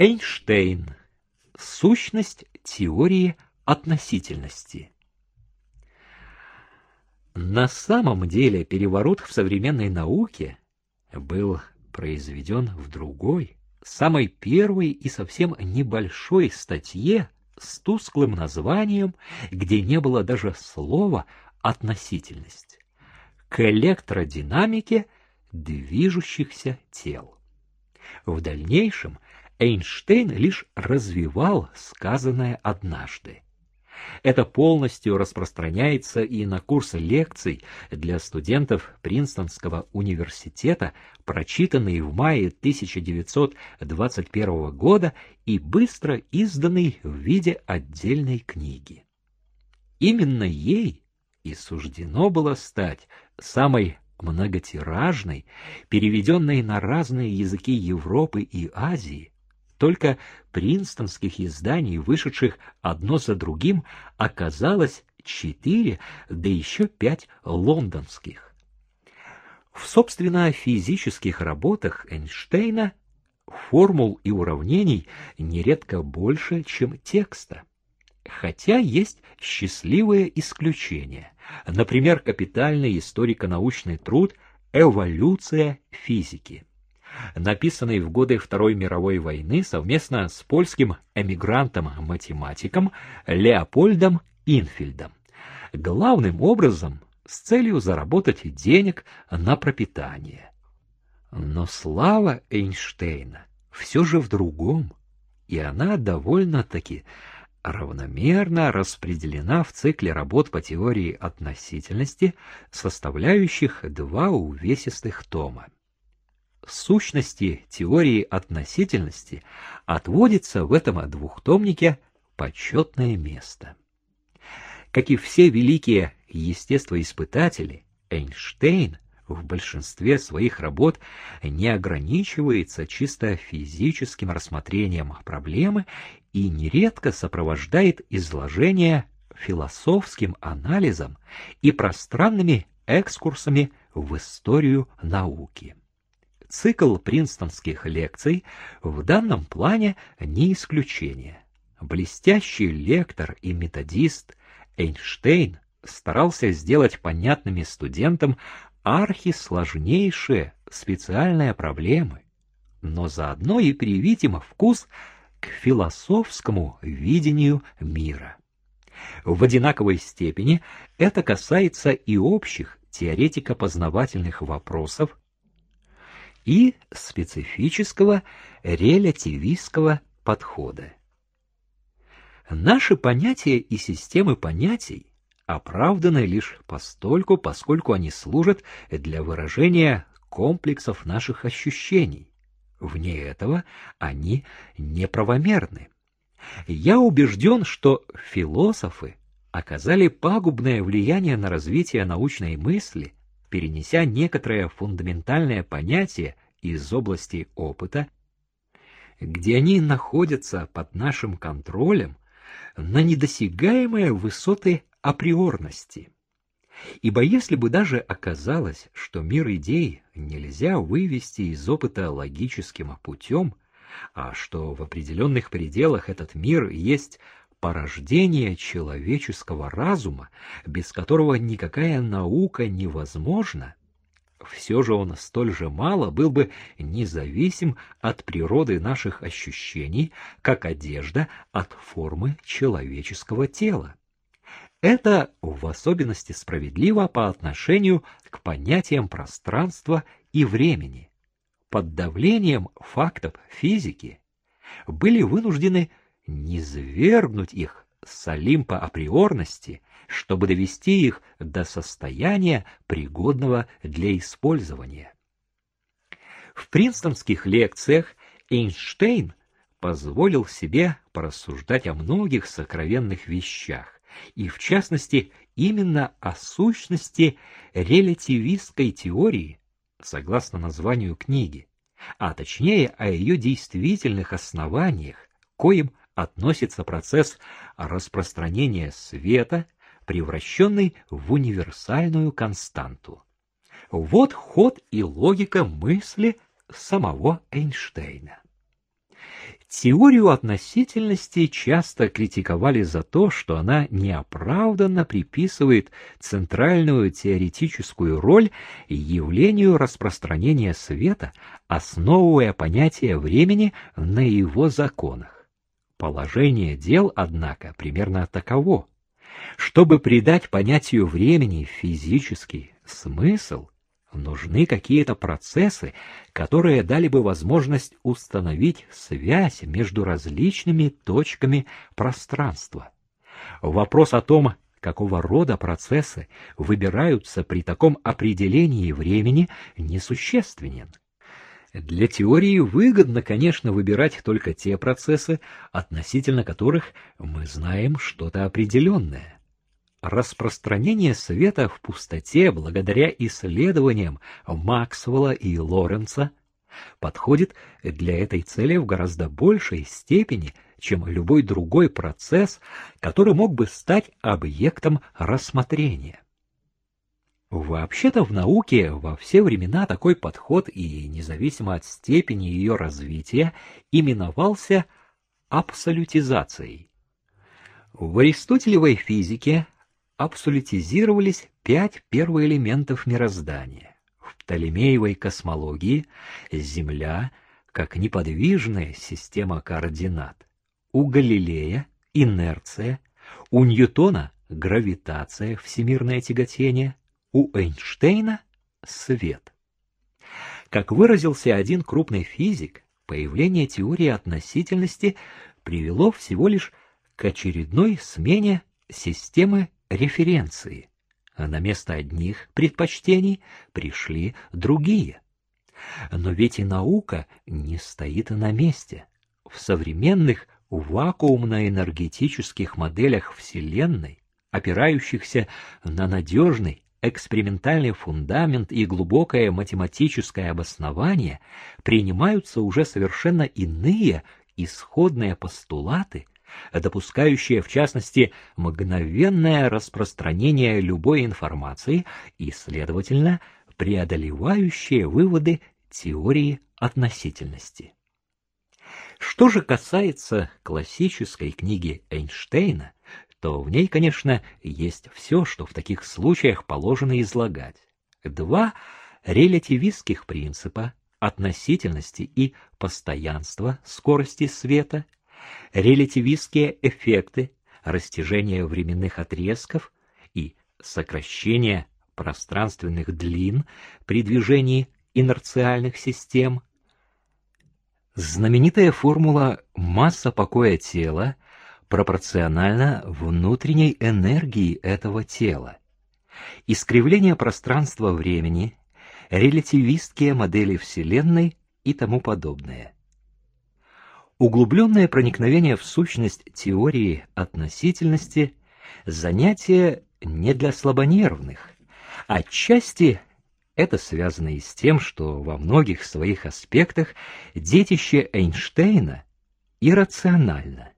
Эйнштейн. Сущность теории относительности. На самом деле переворот в современной науке был произведен в другой, самой первой и совсем небольшой статье с тусклым названием, где не было даже слова «относительность», к электродинамике движущихся тел. В дальнейшем Эйнштейн лишь развивал сказанное однажды. Это полностью распространяется и на курсы лекций для студентов Принстонского университета, прочитанные в мае 1921 года и быстро изданный в виде отдельной книги. Именно ей и суждено было стать самой многотиражной, переведенной на разные языки Европы и Азии, только принстонских изданий, вышедших одно за другим, оказалось четыре, да еще пять лондонских. В, собственно, физических работах Эйнштейна формул и уравнений нередко больше, чем текста. Хотя есть счастливые исключения. Например, капитальный историко-научный труд «Эволюция физики» написанный в годы Второй мировой войны совместно с польским эмигрантом-математиком Леопольдом Инфельдом. Главным образом с целью заработать денег на пропитание. Но слава Эйнштейна все же в другом, и она довольно-таки равномерно распределена в цикле работ по теории относительности, составляющих два увесистых тома сущности теории относительности отводится в этом двухтомнике почетное место. Как и все великие естествоиспытатели, Эйнштейн в большинстве своих работ не ограничивается чисто физическим рассмотрением проблемы и нередко сопровождает изложение философским анализом и пространными экскурсами в историю науки. Цикл принстонских лекций в данном плане не исключение. Блестящий лектор и методист Эйнштейн старался сделать понятными студентам архисложнейшие специальные проблемы, но заодно и привить им вкус к философскому видению мира. В одинаковой степени это касается и общих теоретико-познавательных вопросов, и специфического релятивистского подхода. Наши понятия и системы понятий оправданы лишь постольку, поскольку они служат для выражения комплексов наших ощущений. Вне этого они неправомерны. Я убежден, что философы оказали пагубное влияние на развитие научной мысли перенеся некоторое фундаментальное понятие из области опыта, где они находятся под нашим контролем, на недосягаемые высоты априорности. Ибо если бы даже оказалось, что мир идей нельзя вывести из опыта логическим путем, а что в определенных пределах этот мир есть порождение человеческого разума, без которого никакая наука невозможна, все же он столь же мало был бы независим от природы наших ощущений, как одежда от формы человеческого тела. Это в особенности справедливо по отношению к понятиям пространства и времени. Под давлением фактов физики были вынуждены низвергнуть их с Олимпа априорности, чтобы довести их до состояния, пригодного для использования. В принстонских лекциях Эйнштейн позволил себе порассуждать о многих сокровенных вещах, и в частности именно о сущности релятивистской теории, согласно названию книги, а точнее о ее действительных основаниях, коим относится процесс распространения света, превращенный в универсальную константу. Вот ход и логика мысли самого Эйнштейна. Теорию относительности часто критиковали за то, что она неоправданно приписывает центральную теоретическую роль явлению распространения света, основывая понятие времени на его законах. Положение дел, однако, примерно таково. Чтобы придать понятию времени физический смысл, Нужны какие-то процессы, которые дали бы возможность установить связь между различными точками пространства. Вопрос о том, какого рода процессы выбираются при таком определении времени, несущественен. Для теории выгодно, конечно, выбирать только те процессы, относительно которых мы знаем что-то определенное. Распространение света в пустоте благодаря исследованиям Максвелла и Лоренца подходит для этой цели в гораздо большей степени, чем любой другой процесс, который мог бы стать объектом рассмотрения. Вообще-то в науке во все времена такой подход и независимо от степени ее развития именовался абсолютизацией. В аристотелевой физике абсолютизировались пять первоэлементов мироздания. В Птолемеевой космологии Земля как неподвижная система координат. У Галилея — инерция, у Ньютона — гравитация, всемирное тяготение, у Эйнштейна — свет. Как выразился один крупный физик, появление теории относительности привело всего лишь к очередной смене системы референции, а на место одних предпочтений пришли другие. Но ведь и наука не стоит на месте. В современных вакуумно-энергетических моделях Вселенной, опирающихся на надежный экспериментальный фундамент и глубокое математическое обоснование, принимаются уже совершенно иные исходные постулаты, допускающее, в частности, мгновенное распространение любой информации и, следовательно, преодолевающее выводы теории относительности. Что же касается классической книги Эйнштейна, то в ней, конечно, есть все, что в таких случаях положено излагать. Два релятивистских принципа относительности и постоянства скорости света – релятивистские эффекты, растяжение временных отрезков и сокращение пространственных длин при движении инерциальных систем. Знаменитая формула масса покоя тела пропорциональна внутренней энергии этого тела. Искривление пространства-времени, релятивистские модели Вселенной и тому подобное – Углубленное проникновение в сущность теории относительности – занятие не для слабонервных. Отчасти это связано и с тем, что во многих своих аспектах детище Эйнштейна иррационально.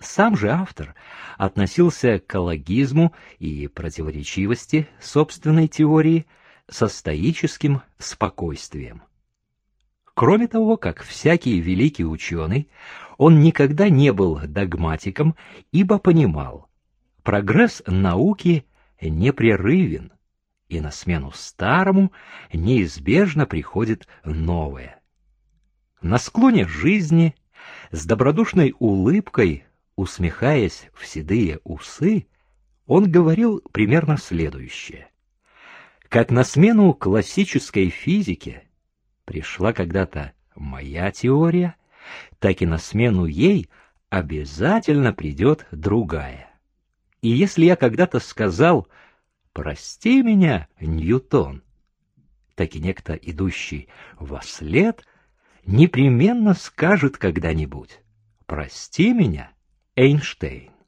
Сам же автор относился к логизму и противоречивости собственной теории со стоическим спокойствием. Кроме того, как всякий великий ученый, он никогда не был догматиком, ибо понимал, прогресс науки непрерывен, и на смену старому неизбежно приходит новое. На склоне жизни, с добродушной улыбкой, усмехаясь в седые усы, он говорил примерно следующее. Как на смену классической физике пришла когда-то моя теория, так и на смену ей обязательно придет другая. И если я когда-то сказал «Прости меня, Ньютон», так и некто, идущий во след, непременно скажет когда-нибудь «Прости меня, Эйнштейн».